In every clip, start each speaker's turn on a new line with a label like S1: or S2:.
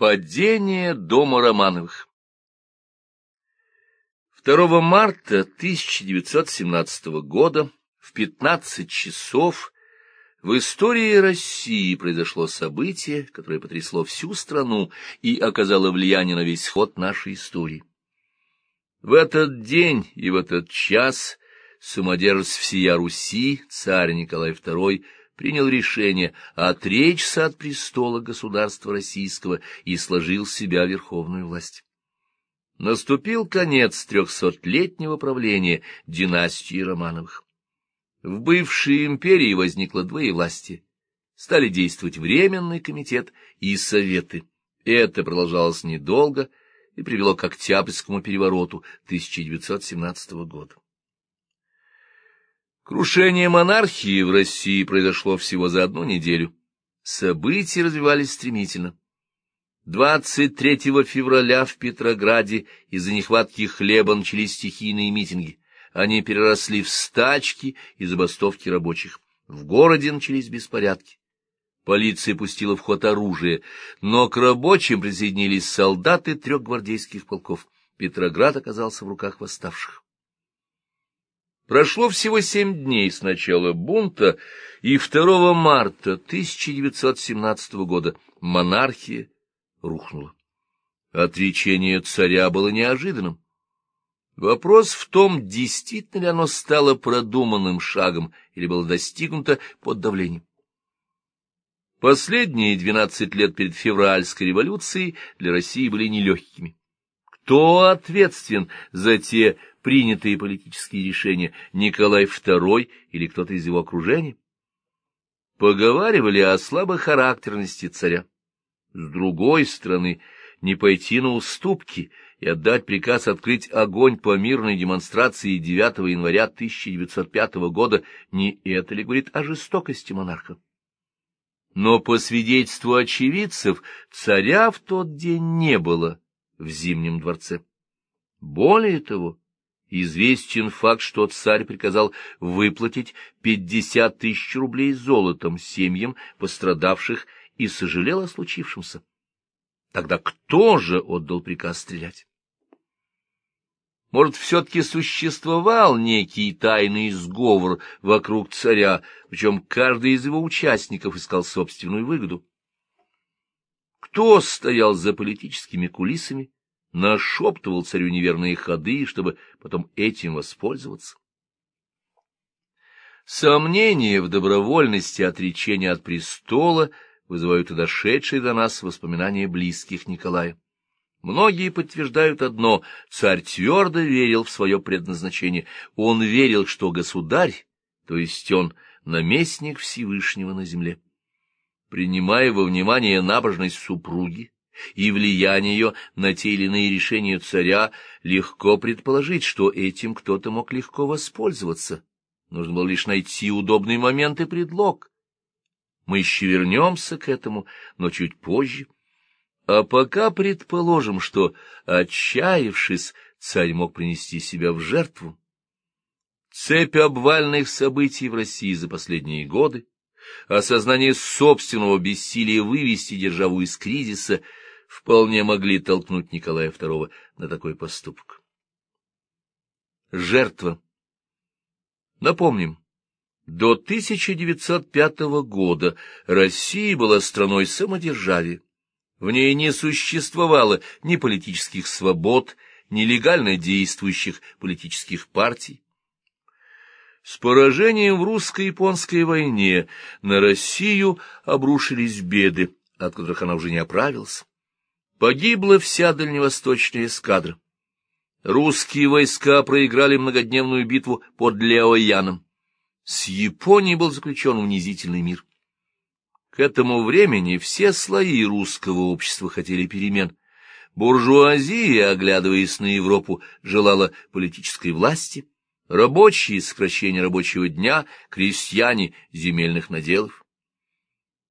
S1: Падение дома Романовых 2 марта 1917 года в 15 часов в истории России произошло событие, которое потрясло всю страну и оказало влияние на весь ход нашей истории. В этот день и в этот час самодержец всея Руси, царь Николай II, принял решение отречься от престола государства российского и сложил в себя верховную власть. Наступил конец трехсотлетнего правления династии Романовых. В бывшей империи возникло двоевластие. Стали действовать Временный комитет и Советы. Это продолжалось недолго и привело к Октябрьскому перевороту 1917 года. Крушение монархии в России произошло всего за одну неделю. События развивались стремительно. 23 февраля в Петрограде из-за нехватки хлеба начались стихийные митинги. Они переросли в стачки и забастовки рабочих. В городе начались беспорядки. Полиция пустила в ход оружие, но к рабочим присоединились солдаты трех гвардейских полков. Петроград оказался в руках восставших. Прошло всего семь дней с начала бунта, и 2 марта 1917 года монархия рухнула. Отречение царя было неожиданным. Вопрос в том, действительно ли оно стало продуманным шагом или было достигнуто под давлением. Последние двенадцать лет перед февральской революцией для России были нелегкими. Кто ответственен за те принятые политические решения, Николай II или кто-то из его окружения? Поговаривали о слабохарактерности царя. С другой стороны, не пойти на уступки и отдать приказ открыть огонь по мирной демонстрации 9 января 1905 года, не это ли говорит о жестокости монарха? Но по свидетельству очевидцев, царя в тот день не было в Зимнем дворце. Более того, известен факт, что царь приказал выплатить пятьдесят тысяч рублей золотом семьям пострадавших и сожалел о случившемся. Тогда кто же отдал приказ стрелять? Может, все-таки существовал некий тайный сговор вокруг царя, причем каждый из его участников искал собственную выгоду? Кто стоял за политическими кулисами, нашептывал царю неверные ходы, чтобы потом этим воспользоваться? Сомнения в добровольности отречения от престола вызывают и дошедшие до нас воспоминания близких Николая. Многие подтверждают одно — царь твердо верил в свое предназначение. Он верил, что государь, то есть он, наместник Всевышнего на земле принимая во внимание набожность супруги и влияние ее на те или иные решения царя, легко предположить, что этим кто-то мог легко воспользоваться. Нужно было лишь найти удобный момент и предлог. Мы еще вернемся к этому, но чуть позже. А пока предположим, что, отчаявшись, царь мог принести себя в жертву. Цепь обвальных событий в России за последние годы осознание собственного бессилия вывести державу из кризиса вполне могли толкнуть Николая II на такой поступок. Жертва. Напомним, до 1905 года Россия была страной самодержавия. В ней не существовало ни политических свобод, ни легально действующих политических партий. С поражением в русско-японской войне на Россию обрушились беды, от которых она уже не оправилась. Погибла вся дальневосточная эскадра. Русские войска проиграли многодневную битву под Леояном. С Японией был заключен унизительный мир. К этому времени все слои русского общества хотели перемен. Буржуазия, оглядываясь на Европу, желала политической власти, рабочие — сокращение рабочего дня, крестьяне — земельных наделов.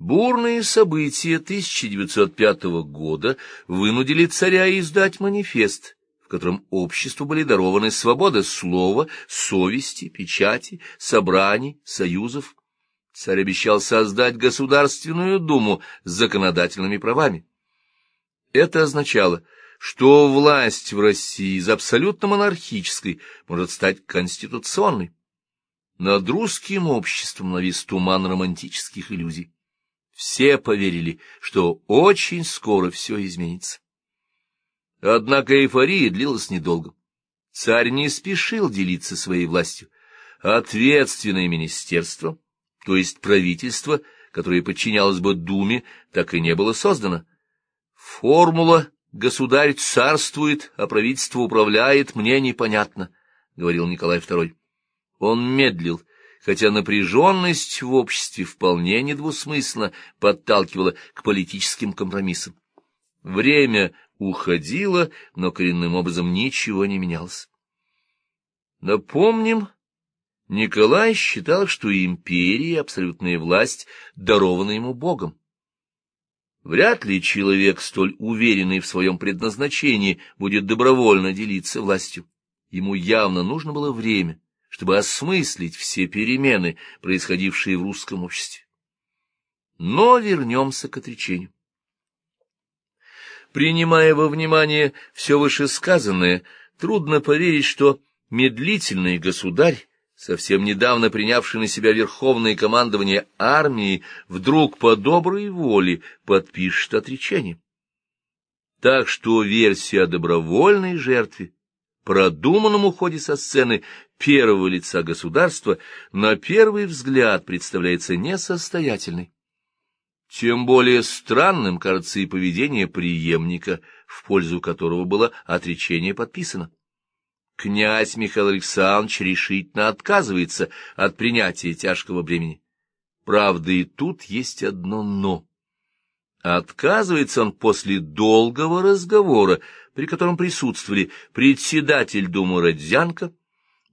S1: Бурные события 1905 года вынудили царя издать манифест, в котором обществу были дарованы свобода слова, совести, печати, собраний, союзов. Царь обещал создать Государственную Думу с законодательными правами. Это означало, что власть в России из абсолютно монархической может стать конституционной. Над русским обществом навис туман романтических иллюзий. Все поверили, что очень скоро все изменится. Однако эйфория длилась недолго. Царь не спешил делиться своей властью. Ответственное министерство, то есть правительство, которое подчинялось бы Думе, так и не было создано. Формула «государь царствует, а правительство управляет» мне непонятно, — говорил Николай II. Он медлил, хотя напряженность в обществе вполне недвусмысленно подталкивала к политическим компромиссам. Время уходило, но коренным образом ничего не менялось. Напомним, Николай считал, что империя и абсолютная власть дарованы ему Богом. Вряд ли человек, столь уверенный в своем предназначении, будет добровольно делиться властью. Ему явно нужно было время чтобы осмыслить все перемены, происходившие в русском обществе. Но вернемся к отречению. Принимая во внимание все вышесказанное, трудно поверить, что медлительный государь, совсем недавно принявший на себя верховное командование армии, вдруг по доброй воле подпишет отречение. Так что версия о добровольной жертве продуманном уходе со сцены первого лица государства на первый взгляд представляется несостоятельной. Тем более странным кажется и поведение преемника, в пользу которого было отречение подписано. Князь Михаил Александрович решительно отказывается от принятия тяжкого бремени. Правда, и тут есть одно «но». Отказывается он после долгого разговора, при котором присутствовали председатель Думы Родзянко,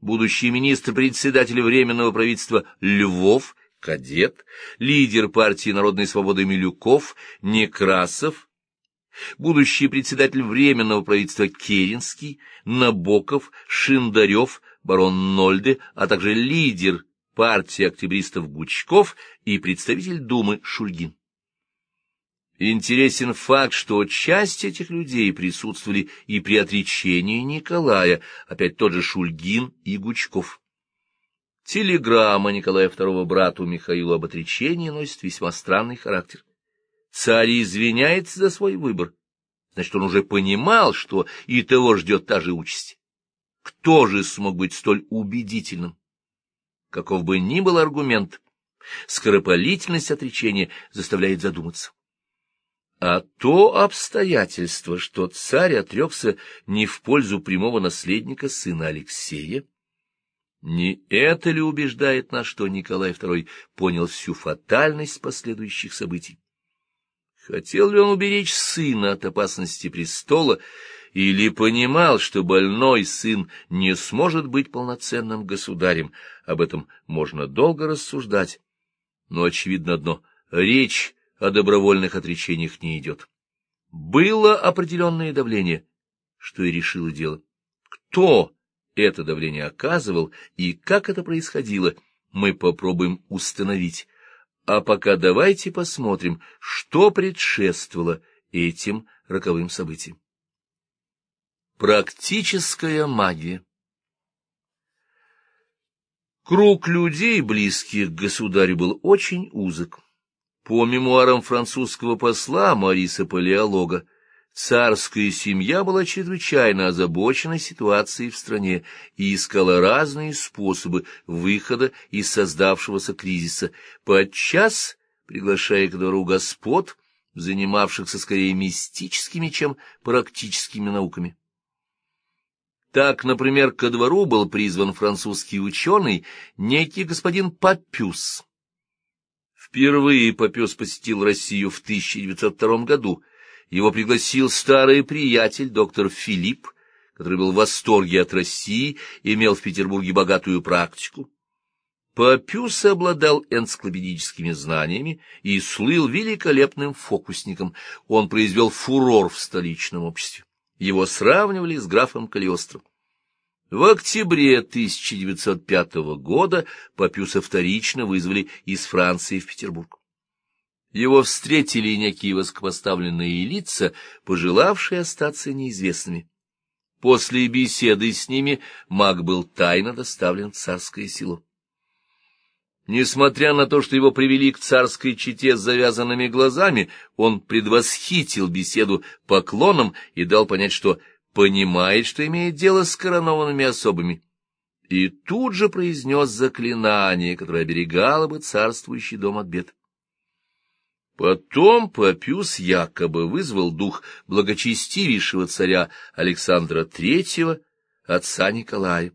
S1: будущий министр-председатель Временного правительства Львов, кадет, лидер партии Народной свободы Милюков, Некрасов, будущий председатель Временного правительства Керенский, Набоков, Шиндарев, барон Нольде, а также лидер партии октябристов Гучков и представитель Думы Шульгин. Интересен факт, что часть этих людей присутствовали и при отречении Николая, опять тот же Шульгин и Гучков. Телеграмма Николая II брату Михаилу об отречении носит весьма странный характер. Царь извиняется за свой выбор. Значит, он уже понимал, что и того ждет та же участь. Кто же смог быть столь убедительным? Каков бы ни был аргумент, скоропалительность отречения заставляет задуматься. А то обстоятельство, что царь отрекся не в пользу прямого наследника сына Алексея, не это ли убеждает нас, что Николай II понял всю фатальность последующих событий? Хотел ли он уберечь сына от опасности престола, или понимал, что больной сын не сможет быть полноценным государем? Об этом можно долго рассуждать. Но очевидно одно — речь о добровольных отречениях не идет. Было определенное давление, что и решило дело. Кто это давление оказывал и как это происходило, мы попробуем установить. А пока давайте посмотрим, что предшествовало этим роковым событиям. Практическая магия Круг людей, близких к государю, был очень узок. По мемуарам французского посла Мариса Палеолога, царская семья была чрезвычайно озабочена ситуацией в стране и искала разные способы выхода из создавшегося кризиса, подчас приглашая к двору господ, занимавшихся скорее мистическими, чем практическими науками. Так, например, ко двору был призван французский ученый, некий господин Папюс, Впервые Попес посетил Россию в 1902 году. Его пригласил старый приятель, доктор Филипп, который был в восторге от России имел в Петербурге богатую практику. Попюс обладал энциклопедическими знаниями и слыл великолепным фокусником. Он произвел фурор в столичном обществе. Его сравнивали с графом Калиостром. В октябре 1905 года Папюса вторично вызвали из Франции в Петербург. Его встретили некие высокопоставленные лица, пожелавшие остаться неизвестными. После беседы с ними маг был тайно доставлен в царское село. Несмотря на то, что его привели к царской чете с завязанными глазами, он предвосхитил беседу поклоном и дал понять, что понимает, что имеет дело с коронованными особами. И тут же произнес заклинание, которое оберегало бы царствующий дом от бед. Потом Папюс якобы вызвал дух благочестивейшего царя Александра Третьего, отца Николая.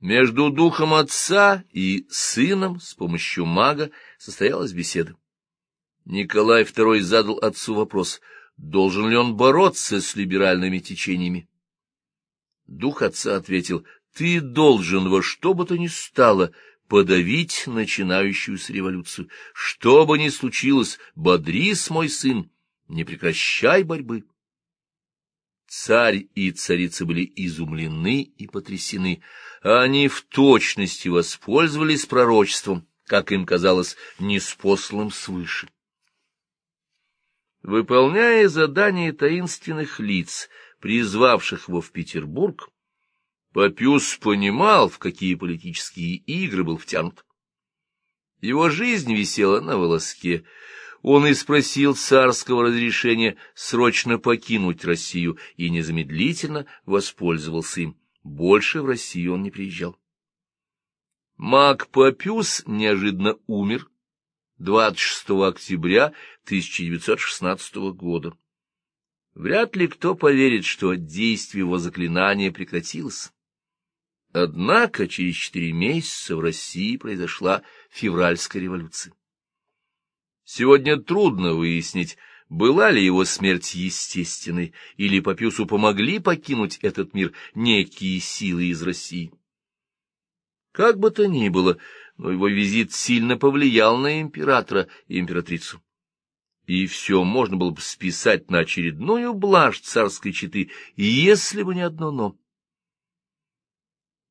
S1: Между духом отца и сыном с помощью мага состоялась беседа. Николай II задал отцу вопрос, должен ли он бороться с либеральными течениями. Дух отца ответил, ты должен во что бы то ни стало подавить начинающуюся революцию. Что бы ни случилось, бодрись, мой сын, не прекращай борьбы. Царь и царица были изумлены и потрясены. Они в точности воспользовались пророчеством, как им казалось, неспосланным свыше. Выполняя задание таинственных лиц, призвавших его в Петербург, Папюс понимал, в какие политические игры был втянут. Его жизнь висела на волоске, он и спросил царского разрешения срочно покинуть Россию и незамедлительно воспользовался им. Больше в Россию он не приезжал. Маг Папюс неожиданно умер 26 октября 1916 года. Вряд ли кто поверит, что действие его заклинания прекратилось. Однако через четыре месяца в России произошла февральская революция. Сегодня трудно выяснить, была ли его смерть естественной, или Папюсу помогли покинуть этот мир некие силы из России. Как бы то ни было, но его визит сильно повлиял на императора и императрицу. И все можно было бы списать на очередную блажь царской четы, если бы не одно «но».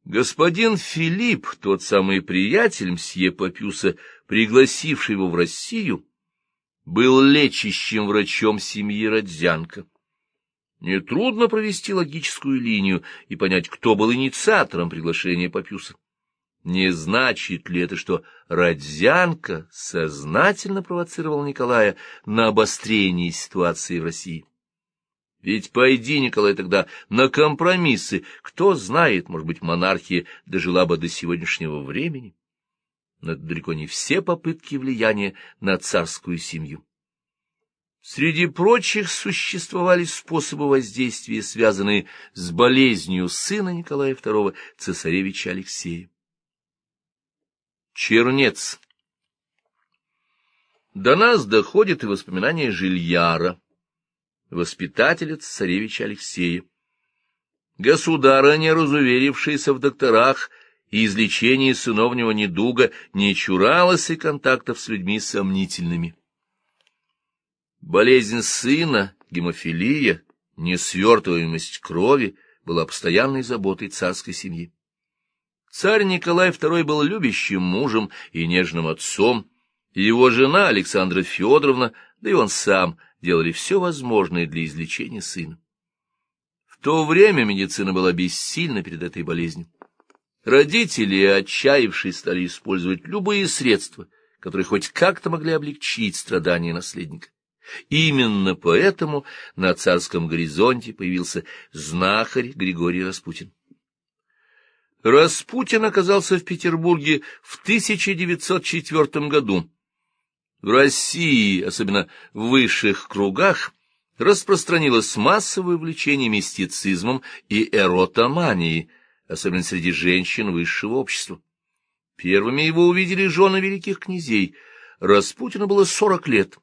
S1: Господин Филипп, тот самый приятель мсье Папюса, пригласивший его в Россию, был лечащим врачом семьи Родзянко. Нетрудно провести логическую линию и понять, кто был инициатором приглашения Папюса. Не значит ли это, что Родзянко сознательно провоцировал Николая на обострение ситуации в России? Ведь пойди, Николай, тогда на компромиссы. Кто знает, может быть, монархия дожила бы до сегодняшнего времени. Но это далеко не все попытки влияния на царскую семью. Среди прочих существовали способы воздействия, связанные с болезнью сына Николая II, цесаревича Алексея. Чернец До нас доходит и воспоминания Жильяра, воспитателя царевича Алексея. Государыня, разуверившаяся в докторах и излечении сыновнего недуга, не чуралась и контактов с людьми сомнительными. Болезнь сына, гемофилия, несвертываемость крови была постоянной заботой царской семьи. Царь Николай II был любящим мужем и нежным отцом, его жена Александра Федоровна, да и он сам – делали все возможное для излечения сына. В то время медицина была бессильна перед этой болезнью. Родители, отчаявшись, стали использовать любые средства, которые хоть как-то могли облегчить страдания наследника. Именно поэтому на царском горизонте появился знахарь Григорий Распутин. Распутин оказался в Петербурге в 1904 году в России, особенно в высших кругах, распространилось массовое увлечение мистицизмом и эротоманией, особенно среди женщин высшего общества. Первыми его увидели жены великих князей. Распутину было сорок лет.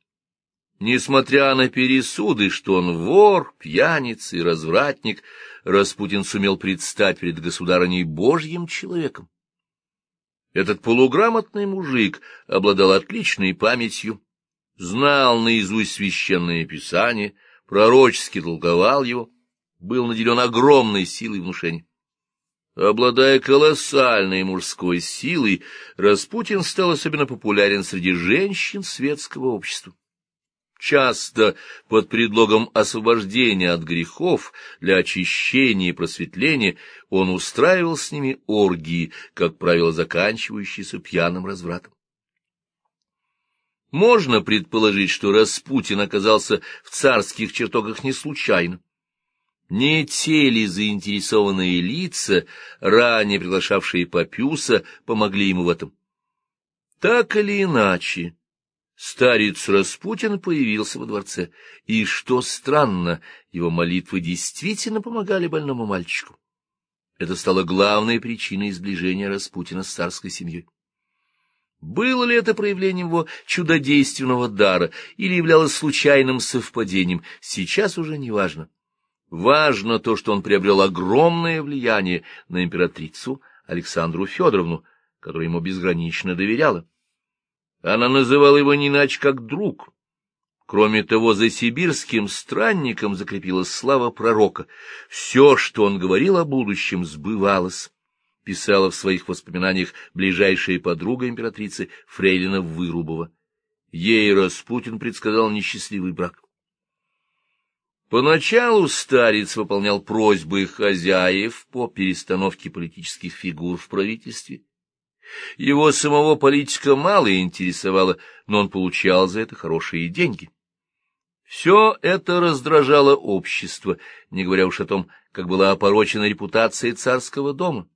S1: Несмотря на пересуды, что он вор, пьяница и развратник, Распутин сумел предстать перед государыней божьим человеком. Этот полуграмотный мужик обладал отличной памятью, знал наизусть священное писание, пророчески толковал его, был наделен огромной силой внушения. Обладая колоссальной мужской силой, Распутин стал особенно популярен среди женщин светского общества. Часто под предлогом освобождения от грехов для очищения и просветления он устраивал с ними оргии, как правило, заканчивающиеся пьяным развратом. Можно предположить, что Распутин оказался в царских чертогах не случайно. Не те ли заинтересованные лица, ранее приглашавшие Папюса, помогли ему в этом? Так или иначе, Старец Распутин появился во дворце, и, что странно, его молитвы действительно помогали больному мальчику. Это стало главной причиной сближения Распутина с царской семьей. Было ли это проявлением его чудодейственного дара или являлось случайным совпадением, сейчас уже не важно. Важно то, что он приобрел огромное влияние на императрицу Александру Федоровну, которая ему безгранично доверяла. Она называла его не иначе, как друг. Кроме того, за сибирским странником закрепилась слава пророка. Все, что он говорил о будущем, сбывалось, писала в своих воспоминаниях ближайшая подруга императрицы Фрейлина Вырубова. Ей Распутин предсказал несчастливый брак. Поначалу старец выполнял просьбы хозяев по перестановке политических фигур в правительстве его самого политика мало интересовало, но он получал за это хорошие деньги. Все это раздражало общество, не говоря уж о том, как была опорочена репутация царского дома.